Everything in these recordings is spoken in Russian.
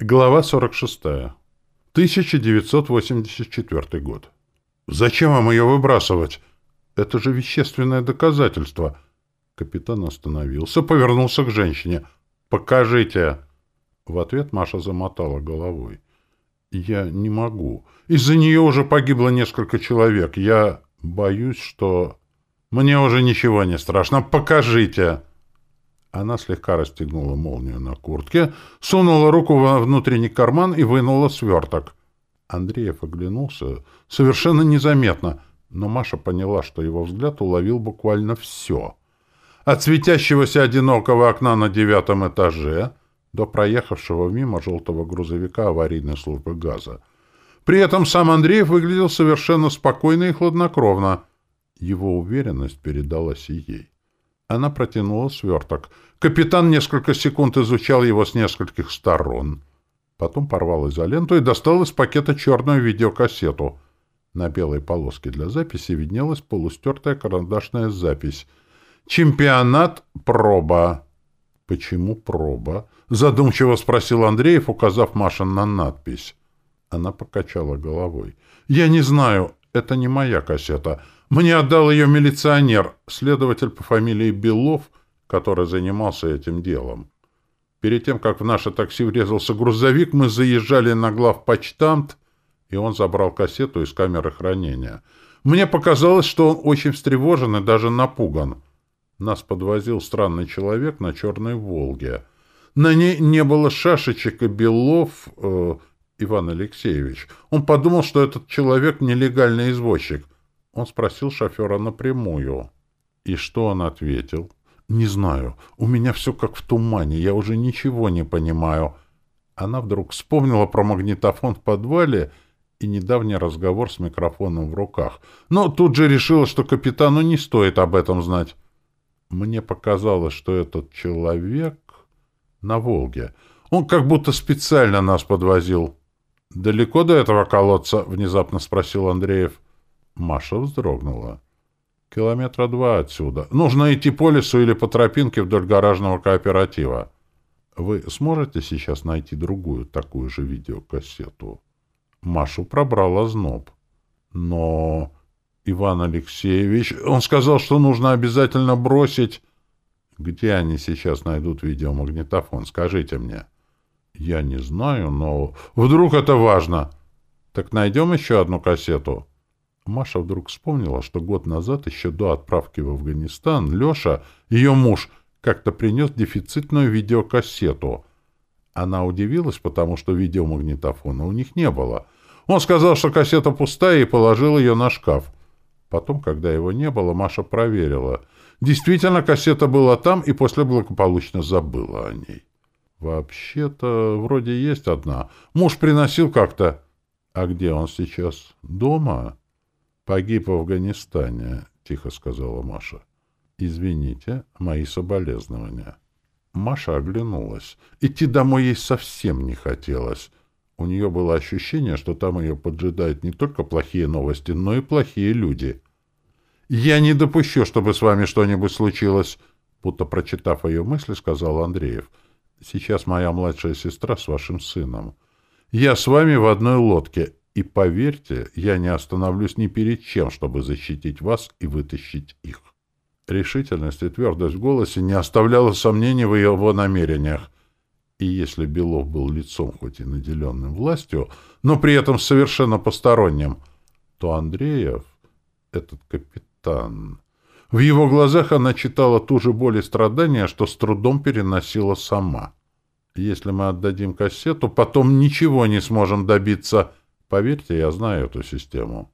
Глава 46. 1984 год. «Зачем вам ее выбрасывать? Это же вещественное доказательство». Капитан остановился, повернулся к женщине. «Покажите». В ответ Маша замотала головой. «Я не могу. Из-за нее уже погибло несколько человек. Я боюсь, что... Мне уже ничего не страшно. Покажите!» Она слегка расстегнула молнию на куртке, сунула руку во внутренний карман и вынула сверток. Андреев оглянулся совершенно незаметно, но Маша поняла, что его взгляд уловил буквально все. От светящегося одинокого окна на девятом этаже до проехавшего мимо желтого грузовика аварийной службы газа. При этом сам Андреев выглядел совершенно спокойно и хладнокровно. Его уверенность передалась и ей. Она протянула сверток. Капитан несколько секунд изучал его с нескольких сторон. Потом порвал изоленту и достал из пакета черную видеокассету. На белой полоске для записи виднелась полустертая карандашная запись. «Чемпионат. Проба». «Почему проба?» — задумчиво спросил Андреев, указав Маше на надпись. Она покачала головой. «Я не знаю. Это не моя кассета. Мне отдал ее милиционер, следователь по фамилии Белов, который занимался этим делом. Перед тем, как в наше такси врезался грузовик, мы заезжали на главпочтамт, и он забрал кассету из камеры хранения. Мне показалось, что он очень встревожен и даже напуган. Нас подвозил странный человек на черной «Волге». На ней не было шашечек и белов э, Иван Алексеевич. Он подумал, что этот человек нелегальный извозчик — он спросил шофера напрямую. И что он ответил? «Не знаю. У меня все как в тумане. Я уже ничего не понимаю». Она вдруг вспомнила про магнитофон в подвале и недавний разговор с микрофоном в руках. Но тут же решила, что капитану не стоит об этом знать. Мне показалось, что этот человек на Волге. Он как будто специально нас подвозил. «Далеко до этого колодца?» — внезапно спросил Андреев. Маша вздрогнула. «Километра два отсюда. Нужно идти по лесу или по тропинке вдоль гаражного кооператива. Вы сможете сейчас найти другую такую же видеокассету?» Машу пробрала зноб. «Но...» Иван Алексеевич... Он сказал, что нужно обязательно бросить... Где они сейчас найдут видеомагнитофон? Скажите мне. Я не знаю, но... Вдруг это важно? Так найдем еще одну кассету? Маша вдруг вспомнила, что год назад, еще до отправки в Афганистан, Леша, ее муж, как-то принес дефицитную видеокассету. Она удивилась, потому что видеомагнитофона у них не было. Он сказал, что кассета пустая, и положил ее на шкаф. Потом, когда его не было, Маша проверила. Действительно, кассета была там, и после благополучно забыла о ней. Вообще-то, вроде есть одна. Муж приносил как-то... А где он сейчас? Дома? «Погиб в Афганистане», — тихо сказала Маша. «Извините, мои соболезнования». Маша оглянулась. Идти домой ей совсем не хотелось. У нее было ощущение, что там ее поджидают не только плохие новости, но и плохие люди. «Я не допущу, чтобы с вами что-нибудь случилось», — будто прочитав ее мысли, сказал Андреев. «Сейчас моя младшая сестра с вашим сыном. Я с вами в одной лодке, и поверьте, я не остановлюсь ни перед чем, чтобы защитить вас и вытащить их. Решительность и твердость в голосе не оставляла сомнений в его намерениях. И если Белов был лицом, хоть и наделенным властью, но при этом совершенно посторонним, то Андреев, этот капитан... В его глазах она читала ту же боль и страдания, что с трудом переносила сама. Если мы отдадим кассету, потом ничего не сможем добиться — Поверьте, я знаю эту систему.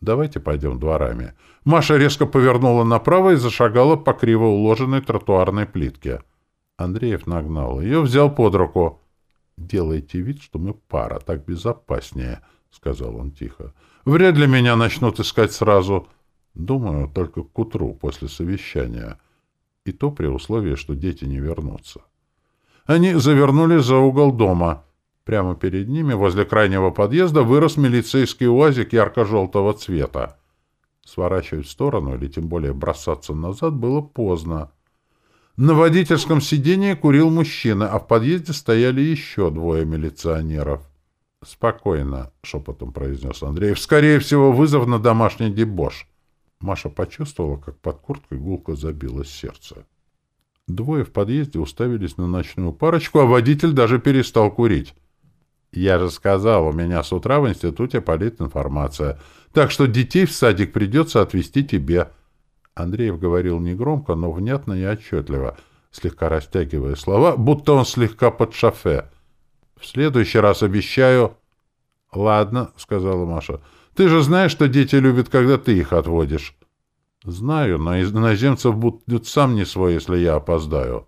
Давайте пойдем дворами. Маша резко повернула направо и зашагала по криво уложенной тротуарной плитке. Андреев нагнал ее, взял под руку. «Делайте вид, что мы пара, так безопаснее», — сказал он тихо. «Вряд ли меня начнут искать сразу. Думаю, только к утру, после совещания. И то при условии, что дети не вернутся». Они завернули за угол дома. Прямо перед ними, возле крайнего подъезда, вырос милицейский уазик ярко-желтого цвета. Сворачивать в сторону или тем более бросаться назад было поздно. На водительском сидении курил мужчина, а в подъезде стояли еще двое милиционеров. «Спокойно», — шепотом произнес Андреев. «Скорее всего, вызов на домашний дебош». Маша почувствовала, как под курткой гулко забилось сердце. Двое в подъезде уставились на ночную парочку, а водитель даже перестал курить. «Я же сказал, у меня с утра в институте политинформация, так что детей в садик придется отвезти тебе». Андреев говорил негромко, но внятно и отчетливо, слегка растягивая слова, будто он слегка под шофе. «В следующий раз обещаю...» «Ладно», — сказала Маша. «Ты же знаешь, что дети любят, когда ты их отводишь». «Знаю, но иноземцев будет сам не свой, если я опоздаю».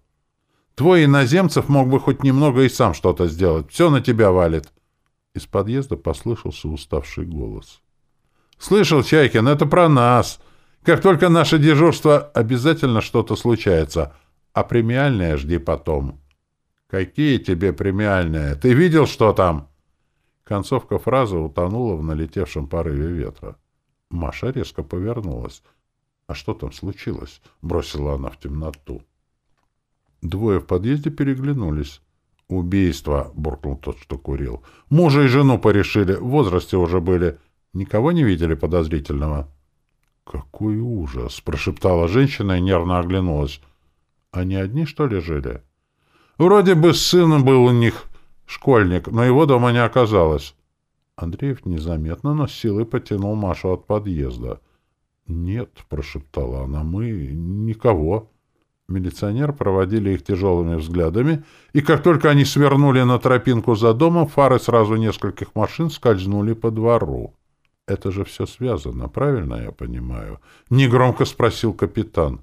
«Твой иноземцев мог бы хоть немного и сам что-то сделать. Все на тебя валит». Из подъезда послышался уставший голос. «Слышал, Чайкин, это про нас. Как только наше дежурство, обязательно что-то случается, а премиальное жди потом». «Какие тебе премиальные? Ты видел, что там?» Концовка фразы утонула в налетевшем порыве ветра. Маша резко повернулась. «А что там случилось?» — бросила она в темноту. Двое в подъезде переглянулись. «Убийство!» — буркнул тот, что курил. «Мужа и жену порешили, в возрасте уже были. Никого не видели подозрительного?» «Какой ужас!» — прошептала женщина и нервно оглянулась. «Они одни, что ли, жили?» «Вроде бы сын был у них школьник, но его дома не оказалось». Андреев незаметно, но силой потянул Машу от подъезда. «Нет», — прошептала она, — «мы... никого». Милиционер проводили их тяжелыми взглядами, и как только они свернули на тропинку за домом, фары сразу нескольких машин скользнули по двору. «Это же все связано, правильно я понимаю?» — негромко спросил капитан.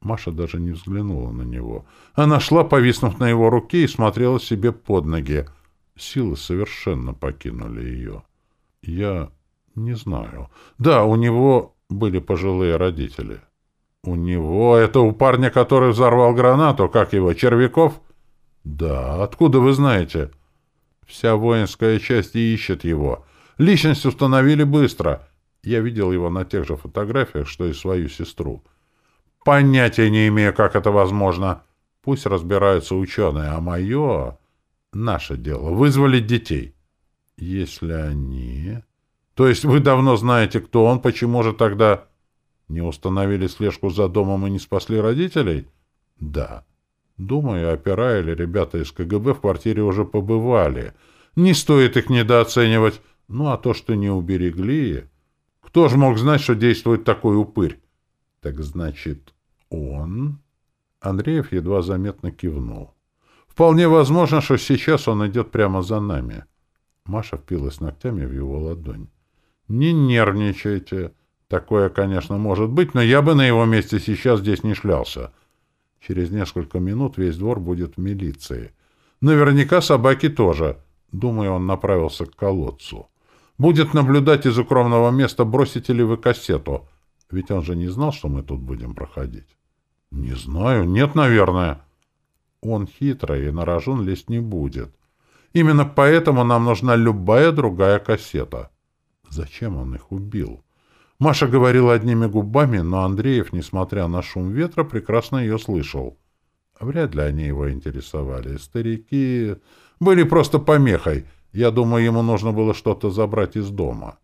Маша даже не взглянула на него. Она шла, повиснув на его руке, и смотрела себе под ноги. Силы совершенно покинули ее. «Я не знаю. Да, у него были пожилые родители». «У него? Это у парня, который взорвал гранату? Как его, Червяков?» «Да. Откуда вы знаете?» «Вся воинская часть ищет его. Личность установили быстро. Я видел его на тех же фотографиях, что и свою сестру. Понятия не имею, как это возможно. Пусть разбираются ученые, а мое... Наше дело — вызволить детей. Если они... То есть вы давно знаете, кто он, почему же тогда... Не установили слежку за домом и не спасли родителей? Да. Думаю, опера или ребята из КГБ в квартире уже побывали. Не стоит их недооценивать. Ну, а то, что не уберегли... Кто же мог знать, что действует такой упырь? Так значит, он... Андреев едва заметно кивнул. Вполне возможно, что сейчас он идет прямо за нами. Маша впилась ногтями в его ладонь. Не нервничайте. Такое, конечно, может быть, но я бы на его месте сейчас здесь не шлялся. Через несколько минут весь двор будет в милиции. Наверняка собаки тоже. Думаю, он направился к колодцу. Будет наблюдать из укромного места, бросите ли вы кассету. Ведь он же не знал, что мы тут будем проходить. Не знаю. Нет, наверное. Он хитрый и на рожон лезть не будет. Именно поэтому нам нужна любая другая кассета. Зачем он их убил? Маша говорила одними губами, но Андреев, несмотря на шум ветра, прекрасно ее слышал. Вряд ли они его интересовали. Старики были просто помехой. Я думаю, ему нужно было что-то забрать из дома.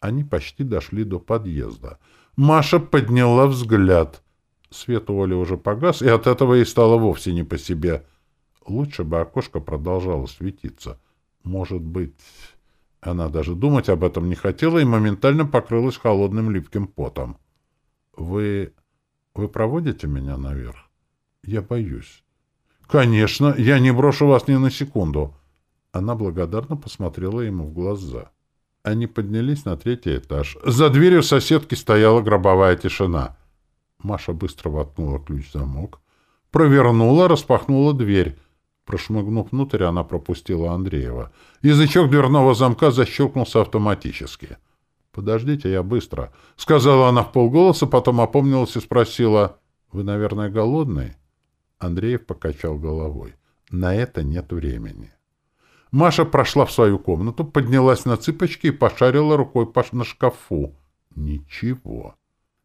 Они почти дошли до подъезда. Маша подняла взгляд. Свет у Оли уже погас, и от этого ей стало вовсе не по себе. Лучше бы окошко продолжало светиться. Может быть... Она даже думать об этом не хотела и моментально покрылась холодным липким потом. «Вы... вы проводите меня наверх?» «Я боюсь». «Конечно, я не брошу вас ни на секунду». Она благодарно посмотрела ему в глаза. Они поднялись на третий этаж. За дверью соседки стояла гробовая тишина. Маша быстро воткнула ключ в замок, провернула, распахнула дверь. Прошмыгнув внутрь, она пропустила Андреева. Язычок дверного замка защелкнулся автоматически. «Подождите, я быстро», — сказала она в полголоса, потом опомнилась и спросила, «Вы, наверное, голодный?» Андреев покачал головой. «На это нет времени». Маша прошла в свою комнату, поднялась на цыпочки и пошарила рукой на шкафу. Ничего.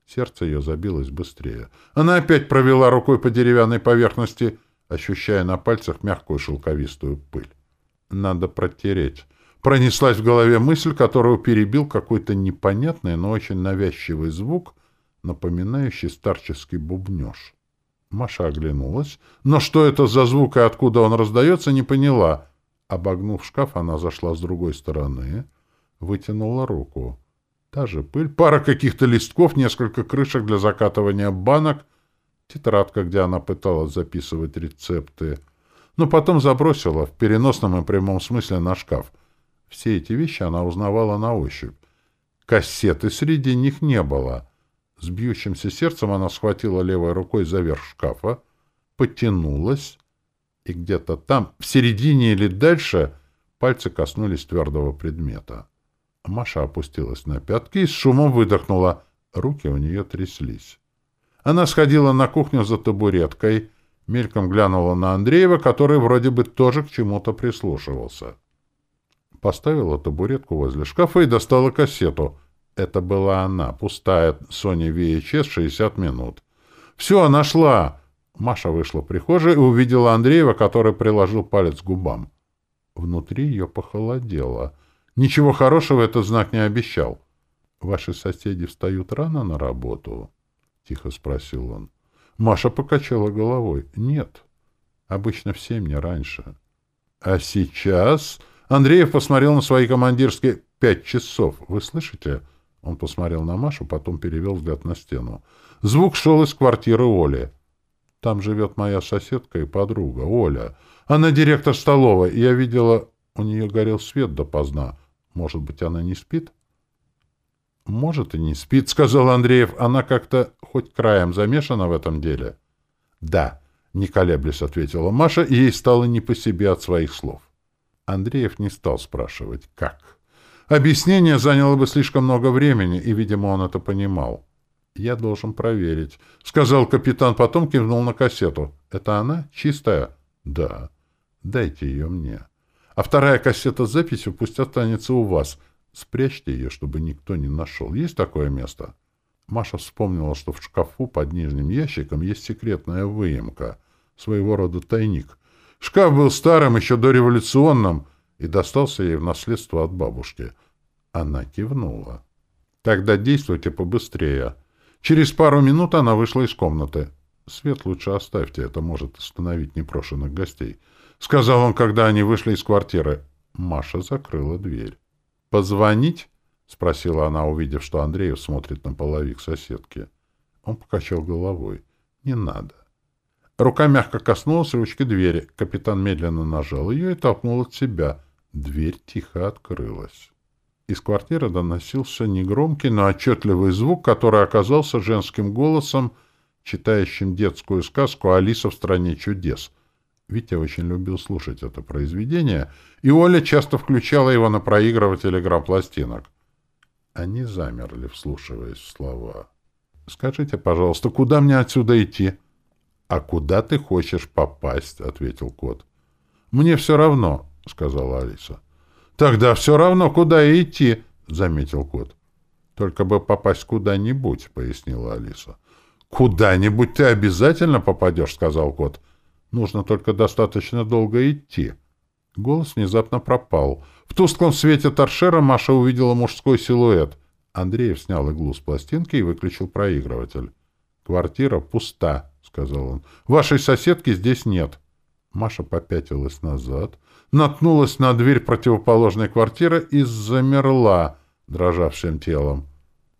Сердце ее забилось быстрее. Она опять провела рукой по деревянной поверхности, ощущая на пальцах мягкую шелковистую пыль. Надо протереть. Пронеслась в голове мысль, которую перебил какой-то непонятный, но очень навязчивый звук, напоминающий старческий бубнеж. Маша оглянулась, но что это за звук и откуда он раздается, не поняла. Обогнув шкаф, она зашла с другой стороны, вытянула руку. Та же пыль, пара каких-то листков, несколько крышек для закатывания банок, тетрадка, где она пыталась записывать рецепты, но потом забросила в переносном и прямом смысле на шкаф. Все эти вещи она узнавала на ощупь. Кассеты среди них не было. С бьющимся сердцем она схватила левой рукой за верх шкафа, потянулась, и где-то там, в середине или дальше, пальцы коснулись твердого предмета. Маша опустилась на пятки и с шумом выдохнула. Руки у нее тряслись. Она сходила на кухню за табуреткой, мельком глянула на Андреева, который вроде бы тоже к чему-то прислушивался. Поставила табуретку возле шкафа и достала кассету. Это была она, пустая Sony VHS 60 минут. «Все, нашла!» Маша вышла в прихожую и увидела Андреева, который приложил палец к губам. Внутри ее похолодело — Ничего хорошего этот знак не обещал. — Ваши соседи встают рано на работу? — тихо спросил он. Маша покачала головой. — Нет. Обычно в семь, не раньше. — А сейчас... Андреев посмотрел на свои командирские пять часов. Вы слышите? Он посмотрел на Машу, потом перевел взгляд на стену. Звук шел из квартиры Оли. Там живет моя соседка и подруга, Оля. Она директор столовой. Я видела, у нее горел свет допоздна. Может быть, она не спит? — Может, и не спит, — сказал Андреев. Она как-то хоть краем замешана в этом деле? — Да, — не колеблясь, — ответила Маша, и ей стало не по себе от своих слов. Андреев не стал спрашивать, как. Объяснение заняло бы слишком много времени, и, видимо, он это понимал. «Я должен проверить», — сказал капитан, потом кивнул на кассету. «Это она? Чистая?» «Да». «Дайте ее мне». А вторая кассета с записью пусть останется у вас. Спрячьте ее, чтобы никто не нашел. Есть такое место?» Маша вспомнила, что в шкафу под нижним ящиком есть секретная выемка, своего рода тайник. Шкаф был старым, еще дореволюционным, и достался ей в наследство от бабушки. Она кивнула. «Тогда действуйте побыстрее». Через пару минут она вышла из комнаты. «Свет лучше оставьте, это может остановить непрошенных гостей». — сказал он, когда они вышли из квартиры. Маша закрыла дверь. «Позвонить?» — спросила она, увидев, что Андреев смотрит на половик соседки. Он покачал головой. «Не надо». Рука мягко коснулась ручки двери. Капитан медленно нажал ее и толкнул от себя. Дверь тихо открылась. Из квартиры доносился негромкий, но отчетливый звук, который оказался женским голосом, читающим детскую сказку «Алиса в стране чудес», Витя очень любил слушать это произведение, и Оля часто включала его на проигрыватель грампластинок. Они замерли, вслушиваясь в слова. «Скажите, пожалуйста, куда мне отсюда идти?» «А куда ты хочешь попасть?» — ответил кот. «Мне все равно», — сказала Алиса. «Тогда все равно, куда идти», — заметил кот. «Только бы попасть куда-нибудь», — пояснила Алиса. «Куда-нибудь ты обязательно попадешь», — сказал кот. Нужно только достаточно долго идти. Голос внезапно пропал. В тусклом свете торшера Маша увидела мужской силуэт. Андреев снял иглу с пластинки и выключил проигрыватель. «Квартира пуста», — сказал он. «Вашей соседки здесь нет». Маша попятилась назад, наткнулась на дверь противоположной квартиры и замерла, дрожавшим телом.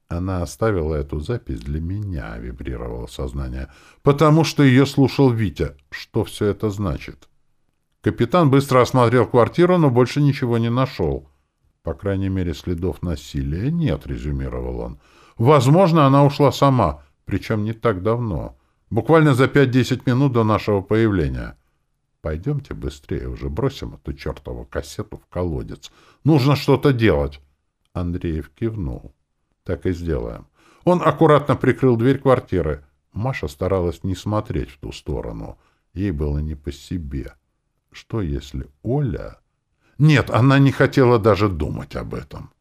Она оставила эту запись для меня, вибрировало сознание, потому что ее слушал Витя. Что все это значит? Капитан быстро осмотрел квартиру, но больше ничего не нашел. По крайней мере, следов насилия нет, резюмировал он. Возможно, она ушла сама, причем не так давно. Буквально за пять-десять минут до нашего появления. Пойдемте быстрее, уже бросим эту чертову кассету в колодец. Нужно что-то делать. Андреев кивнул. Так и сделаем. Он аккуратно прикрыл дверь квартиры. Маша старалась не смотреть в ту сторону. Ей было не по себе. Что если Оля... Нет, она не хотела даже думать об этом.